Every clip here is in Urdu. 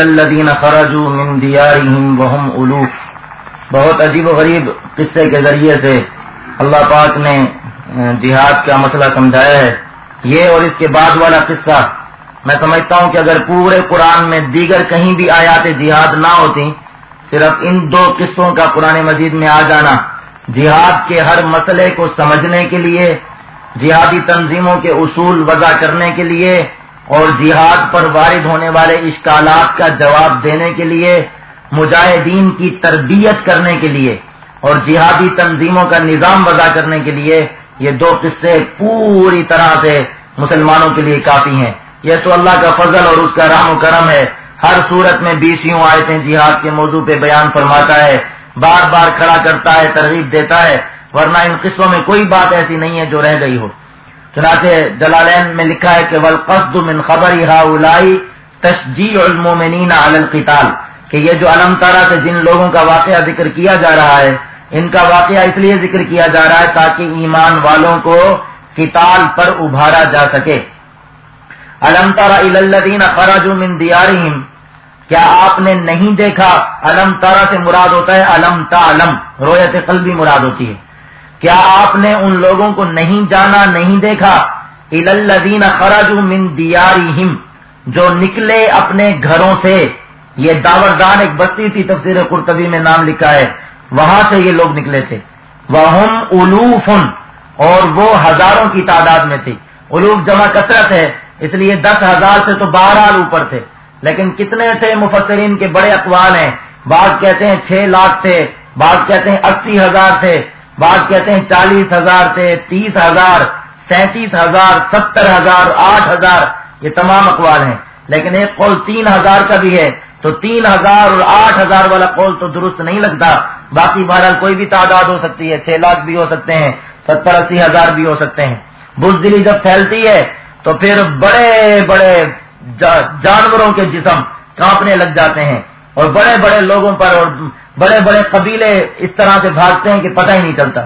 الذين خرجوا من ديارهم وهم الوف بہت عجیب و غریب قصے کے ذریعے سے اللہ پاک نے جہاد کا مسئلہ سمجھایا ہے۔ یہ اور اس کے بعد والا قصہ، میں سمجھتا ہوں کہ اگر پورے قرآن میں دیگر کہیں بھی آیات جہاد نہ ہوتی صرف ان دو قصوں کا قرآن مجید میں آ جانا۔ جہاد کے ہر مسئلے کو سمجھنے کے لیے، جہادی تنظیموں کے اصول وضع کرنے کے لیے، اور جہاد پر وارد ہونے والے اشکالات کا جواب دینے کے لیے، مجاہدین کی تربیت کرنے کے لیے، اور جہادی تنظیموں کا نظام وضع کرنے کے لیے۔ یہ دو قصے پوری طرح سے مسلمانوں کے لیے کافی ہیں۔ یہ تو اللہ کا فضل اور اس کا رحم و کرم ہے۔ ہر صورت میں بیسوں آیتیں جہاد کے موضوع پہ بیان فرماتا ہے، بار بار کھڑا کرتا ہے، ترغیب دیتا ہے، ورنہ ان قصوں میں کوئی بات ایسی نہیں ہے جو رہ گئی ہو۔ چنانچہ جلالین میں لکھا ہے کہ ولقصد من خبر تشجیع المومنین علی القتال، کہ یہ جو علم تارا سے جن لوگوں کا واقعہ ذکر کیا جا رہا ہے، ان کا واقعہ اس لیے ذکر کیا جا رہا ہے تاکہ ایمان والوں کو قتال پر ابھارا جا سکے۔ علم تارا الدین خراج من دیارہم؟ کیا آپ نے نہیں دیکھا؟ علم تارا سے مراد ہوتا ہے علم تا علم رویت قلبی مراد ہوتی ہے۔ کیا آپ نے ان لوگوں کو نہیں جانا، نہیں دیکھا؟ الدین خراج من دیارہم، جو نکلے اپنے گھروں سے۔ یہ داور دان ایک بستی تھی، تفسیر قرطبی میں نام لکھا ہے۔ وہاں سے یہ لوگ نکلے تھے۔ وہ الوف اور وہ ہزاروں کی تعداد میں تھی الوف جمع کثرت ہے۔ اس لیے دس ہزار سے تو بارہ اوپر تھے۔ لیکن کتنے تھے مفسرین کے بڑے اقوال ہیں۔ بعض کہتے ہیں چھ لاکھ تھے، بعض کہتے ہیں اسی ہزار تھے، بعض کہتے ہیں چالیس ہزار تھے، تیس ہزار، سینتیس ہزار، ستر ہزار، آٹھ ہزار، یہ تمام اقوال ہیں۔ لیکن ایک قول تین ہزار کا بھی ہے، تو تین ہزار اور آٹھ ہزار والا قول تو درست نہیں لگتا۔ باقی بہرحال کوئی بھی تعداد ہو سکتی ہے، چھ لاکھ بھی ہو سکتے ہیں، ستر اسی ہزار بھی ہو سکتے ہیں۔ بزدلی جب پھیلتی ہے تو پھر بڑے بڑے جانوروں کے جسم کانپنے لگ جاتے ہیں اور بڑے بڑے لوگوں پر اور بڑے بڑے قبیلے اس طرح سے بھاگتے ہیں کہ پتہ ہی نہیں چلتا۔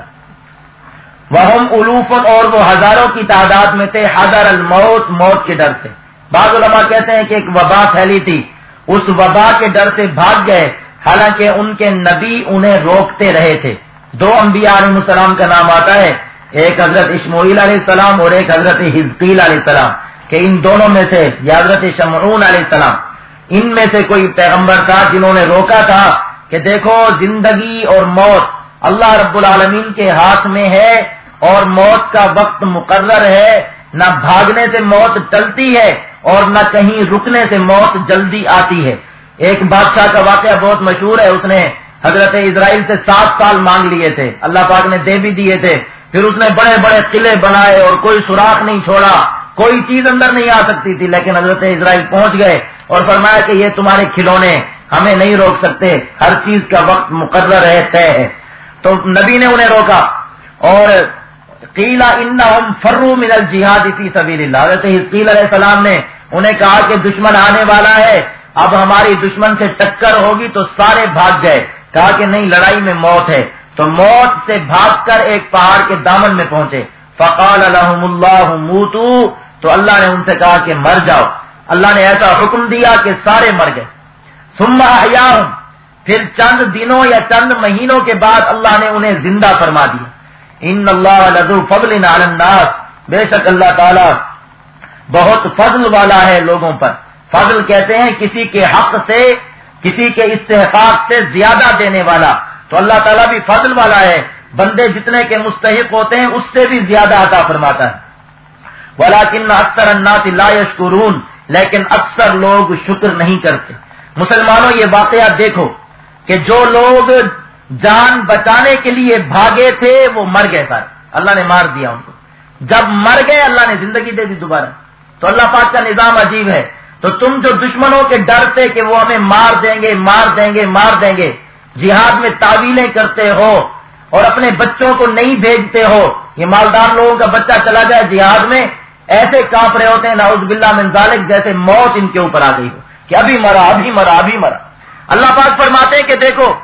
وہ الوفن اور وہ ہزاروں کی تعداد میں تھے حضر الموت، موت کے ڈر سے۔ بعض علماء کہتے ہیں کہ ایک وبا پھیلی تھی۔ اس وبا کے ڈر سے بھاگ گئے، حالانکہ ان کے نبی انہیں روکتے رہے تھے۔ دو انبیاء علیہ السلام کا نام آتا ہے ایک حضرت اسماعیل علیہ السلام اور ایک حضرت حزقیل علیہ السلام، کہ ان دونوں میں سے، یا حضرت شمعون علیہ السلام، ان میں سے کوئی پیغمبر تھا جنہوں نے روکا تھا کہ دیکھو زندگی اور موت اللہ رب العالمین کے ہاتھ میں ہے اور موت کا وقت مقرر ہے، نہ بھاگنے سے موت چلتی ہے اور نہ کہیں رکنے سے موت جلدی آتی ہے۔ ایک بادشاہ کا واقعہ بہت مشہور ہے، اس نے حضرت اسرائیل سے سات سال مانگ لیے تھے، اللہ پاک نے دے بھی دیے تھے۔ پھر اس نے بڑے بڑے قلعے بنائے اور کوئی سوراخ نہیں چھوڑا، کوئی چیز اندر نہیں آ سکتی تھی، لیکن حضرت اسرائیل پہنچ گئے اور فرمایا کہ یہ تمہارے کھلونے ہمیں نہیں روک سکتے، ہر چیز کا وقت مقرر ہے، طے ہے۔ تو نبی نے انہیں روکا اور قیلا ان فرو من الجہاد فی سبیل اللہ حضرت حزقیل علیہ السلام نے انہیں کہا کہ دشمن آنے والا ہے، اب ہماری دشمن سے ٹکر ہوگی تو سارے بھاگ گئے۔ کہا کہ نہیں، لڑائی میں موت ہے۔ تو موت سے بھاگ کر ایک پہاڑ کے دامن میں پہنچے۔ فقال الحم اللہ موتو تو اللہ نے ان سے کہا کہ مر جاؤ۔ اللہ نے ایسا حکم دیا کہ سارے مر گئے۔ سما پھر چند دنوں یا چند مہینوں کے بعد اللہ نے انہیں زندہ فرما دیا۔ ان اللہ لدو فضل الناس۔ بے شک اللہ تعالی بہت فضل والا ہے لوگوں پر۔ فضل کہتے ہیں کسی کے حق سے، کسی کے استحقاق سے زیادہ دینے والا۔ تو اللہ تعالیٰ بھی فضل والا ہے۔ بندے جتنے کے مستحق ہوتے ہیں، اس سے بھی زیادہ عطا فرماتا ہے۔ ولاکن اکثر الناس لا یشکرون لیکن اکثر لوگ شکر نہیں کرتے۔ مسلمانوں، یہ واقعہ دیکھو کہ جو لوگ جان بچانے کے لیے بھاگے تھے، وہ مر گئے سارے۔ اللہ نے مار دیا ان کو۔ جب مر گئے، اللہ نے زندگی دے دی دوبارہ۔ تو اللہ پاک کا نظام عجیب ہے۔ تو تم جو دشمنوں کے ڈر سے کہ وہ ہمیں مار دیں گے، مار دیں گے، مار دیں گے جہاد میں تعویلیں کرتے ہو اور اپنے بچوں کو نہیں بھیجتے ہو، یہ مالدار لوگوں کا بچہ چلا جائے جہاد میں، ایسے کاپ رہے ہوتے ہیں ناؤز بلّہ منظالک جیسے موت ان کے اوپر آ گئی ہو، کہ ابھی مرا ابھی مرا ابھی مرا۔ اللہ پاک فرماتے ہیں کہ دیکھو،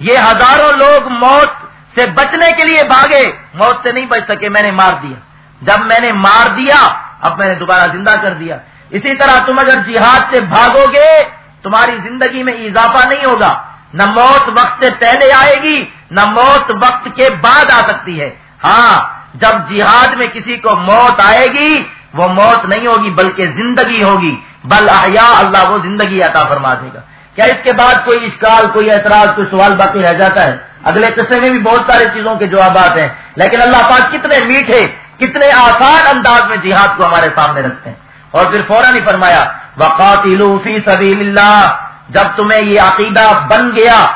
یہ ہزاروں لوگ موت سے بچنے کے لیے بھاگے، موت سے نہیں بچ سکے، میں نے مار دیا۔ جب میں نے مار دیا، اب میں نے دوبارہ زندہ کر دیا۔ اسی طرح تم اگر جہاد سے بھاگو گے، تمہاری زندگی میں اضافہ نہیں ہوگا۔ نہ موت وقت سے پہلے آئے گی، نہ موت وقت کے بعد آ سکتی ہے۔ ہاں جب جہاد میں کسی کو موت آئے گی، وہ موت نہیں ہوگی، بلکہ زندگی ہوگی۔ بل احیا اللہ وہ زندگی عطا فرما دے گا۔ کیا اس کے بعد کوئی اشکال، کوئی اعتراض، کوئی سوال باقی رہ جاتا ہے؟ اگلے قصے میں بھی بہت ساری چیزوں کے جوابات ہیں، لیکن اللہ پاک کتنے میٹھے، کتنے آسان انداز میں جہاد کو ہمارے سامنے رکھتے ہیں۔ اور پھر فوراً ہی فرمایا فی سبیل اللہ جب تمہیں یہ عقیدہ بن گیا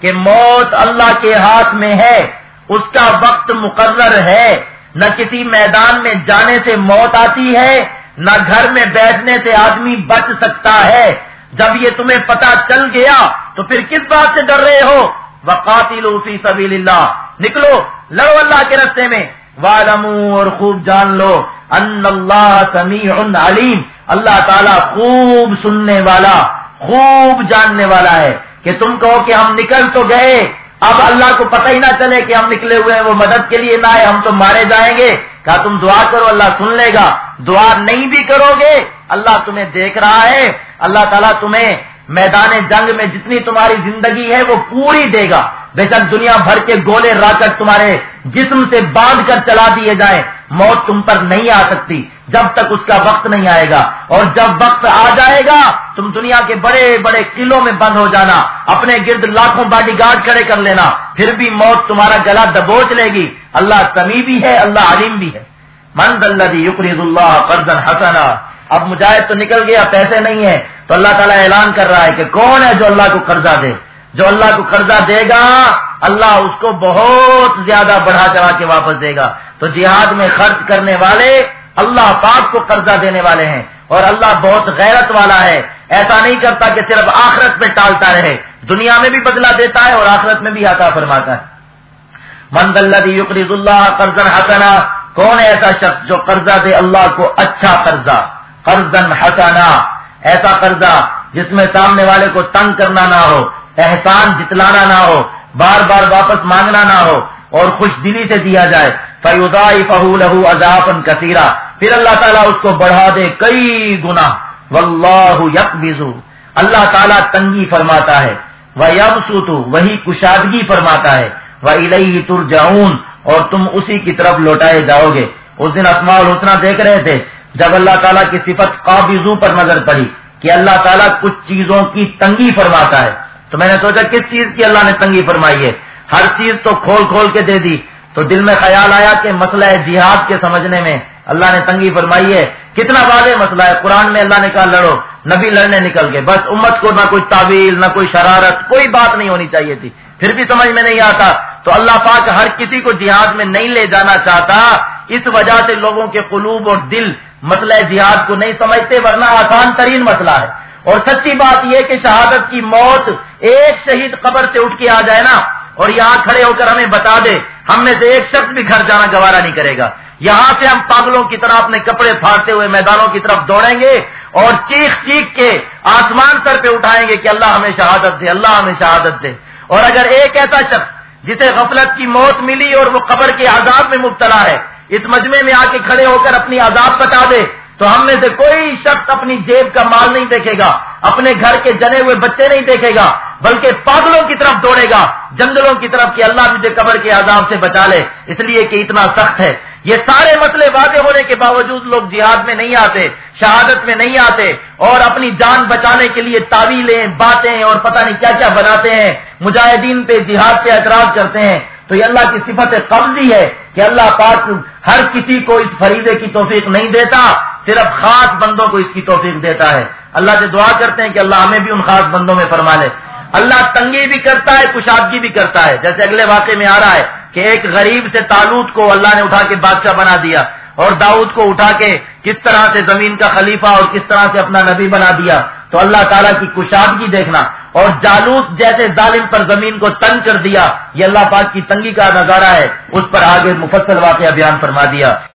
کہ موت اللہ کے ہاتھ میں ہے، اس کا وقت مقرر ہے۔ نہ کسی میدان میں جانے سے موت آتی ہے، نہ گھر میں بیٹھنے سے آدمی بچ سکتا ہے۔ جب یہ تمہیں پتا چل گیا تو پھر کس بات سے ڈر رہے ہو؟ وقاتی فی سبیل اللہ نکلو، لڑو اللہ کے رستے میں۔ والم اور خوب جان لو۔ ان اللہ سمیع علیم اللہ تعالیٰ خوب سننے والا۔ خوب جاننے والا ہے کہ تم کہو کہ ہم نکل تو گئے، اب اللہ کو پتہ ہی نہ چلے کہ ہم نکلے ہوئے ہیں، وہ مدد کے لیے نہ آئے، ہم تو مارے جائیں گے۔ کہا تم دعا کرو، اللہ سن لے گا۔ دعا نہیں بھی کرو گے، اللہ تمہیں دیکھ رہا ہے۔ اللہ تعالیٰ تمہیں میدان جنگ میں جتنی تمہاری زندگی ہے، وہ پوری دے گا۔ بے شک دنیا بھر کے گولے راکٹ تمہارے جسم سے باندھ کر چلا دیے جائیں۔ موت تم پر نہیں آ سکتی، جب تک اس کا وقت نہیں آئے گا۔ اور جب وقت آ جائے گا، تم دنیا کے بڑے بڑے قلعوں میں بند ہو جانا، اپنے گرد لاکھوں باڈی گارڈ کھڑے کر لینا، پھر بھی موت تمہارا گلا دبوچ لے گی۔ اللہ سمی بھی ہے، اللہ علیم بھی ہے۔ مند اللہ یقرید اللہ قرض حسنا۔ اب مجاہد تو نکل گیا، پیسے نہیں ہے تو اللہ تعالیٰ اعلان کر رہا ہے کہ کون ہے جو اللہ کو قرضہ دے؟ جو اللہ کو قرضہ دے گا اللہ اس کو بہت زیادہ بڑھا چڑھا کے واپس دے گا۔ تو جہاد میں خرچ کرنے والے اللہ پاک کو قرضہ دینے والے ہیں اور اللہ بہت غیرت والا ہے۔ ایسا نہیں کرتا کہ صرف آخرت میں ٹالتا رہے۔ دنیا میں بھی بدلا دیتا ہے اور آخرت میں بھی عطا فرماتا ہے۔ مند اللہ یقرض اللہ قرض حسنا، کون ایسا شخص جو قرضہ دے اللہ کو اچھا قرضہ؟ قرض حسنا۔ ایسا قرضہ جس میں سامنے والے کو تنگ کرنا نہ ہو، احسان جتلانا نہ ہو بار بار واپس مانگنا نہ ہو اور خوش دلی سے دیا جائے۔ فیودائی فہو لہو اضافن کثیرہ پھر اللہ تعالیٰ اس کو بڑھا دے کئی گنا واللہ یکبزو اللہ تعالیٰ تنگی فرماتا ہے۔ وہ یب وہی کشادگی فرماتا ہے۔ وہ الہی تر اور تم اسی کی طرف لوٹائے جاؤ گے۔ اس دن اسماء الحسنہ دیکھ رہے تھے جب اللہ تعالیٰ کی صفت قابضو پر نظر پڑی کہ اللہ تعالیٰ کچھ چیزوں کی تنگی فرماتا ہے۔ تو میں نے سوچا کس چیز کی اللہ نے تنگی فرمائی ہے؟ ہر چیز تو کھول کھول کے دے دی۔ تو دل میں خیال آیا کہ مسئلہ جہاد کے سمجھنے میں اللہ نے تنگی فرمائی ہے۔ کتنا واضح مسئلہ ہے۔ قرآن میں اللہ نے کہا لڑو، نبی لڑنے نکل گئے۔ بس امت کو نہ کوئی تعویل، نہ کوئی شرارت، کوئی بات نہیں ہونی چاہیے تھی۔ پھر بھی سمجھ میں نہیں آتا۔ تو اللہ پاک ہر کسی کو جہاد میں نہیں لے جانا چاہتا۔ اس وجہ سے لوگوں کے قلوب اور دل مسئلہ جہاد کو نہیں سمجھتے، ورنہ آسان ترین مسئلہ ہے۔ اور سچی بات یہ کہ شہادت کی موت ایک شہید قبر سے اٹھ کے آ جائے نا اور یہاں کھڑے ہو کر ہمیں بتا دے، ہم میں سے ایک شخص بھی گھر جانا گوارا نہیں کرے گا۔ یہاں سے ہم پاگلوں کی طرح اپنے کپڑے پھاڑتے ہوئے میدانوں کی طرف دوڑیں گے اور چیخ چیخ کے آسمان سر پہ اٹھائیں گے کہ اللہ ہمیں شہادت دے، اللہ ہمیں شہادت دے۔ اور اگر ایک ایسا شخص جسے غفلت کی موت ملی اور وہ قبر کے عذاب میں مبتلا ہے، اس مجمع میں آ کے کھڑے ہو کر اپنی عذاب بتا دے۔ تو ہم میں سے کوئی شخص اپنی جیب کا مال نہیں دیکھے گا، اپنے گھر کے جنے ہوئے بچے نہیں دیکھے گا، بلکہ پاگلوں کی طرف دوڑے گا، جنگلوں کی طرف کہ اللہ مجھے قبر کے عذاب سے بچا لے، اس لیے کہ اتنا سخت ہے۔ یہ سارے مسئلے واضح ہونے کے باوجود لوگ جہاد میں نہیں آتے، شہادت میں نہیں آتے، اور اپنی جان بچانے کے لیے تعویلیں، باتیں اور پتہ نہیں کیا کیا بناتے ہیں، مجاہدین پہ جہاد پہ اعتراض کرتے ہیں۔ تو یہ اللہ کی صفت قبضی ہے کہ اللہ پاک ہر کسی کو اس فریضے کی توفیق نہیں دیتا۔ صرف خاص بندوں کو اس کی توفیق دیتا ہے۔ اللہ سے دعا کرتے ہیں کہ اللہ ہمیں بھی ان خاص بندوں میں فرما لے۔ اللہ تنگی بھی کرتا ہے، کشادگی بھی کرتا ہے۔ جیسے اگلے واقعے میں آ رہا ہے کہ ایک غریب سے تالوت کو اللہ نے اٹھا کے بادشاہ بنا دیا اور داؤد کو اٹھا کے کس طرح سے زمین کا خلیفہ اور کس طرح سے اپنا نبی بنا دیا۔ تو اللہ تعالیٰ کی کشادگی دیکھنا اور جالوس جیسے ظالم پر زمین کو تنگ کر دیا۔ یہ اللہ پاک کی تنگی کا نظارہ ہے۔ اس پر آگے مفصل واقعہ بیان فرما دیا۔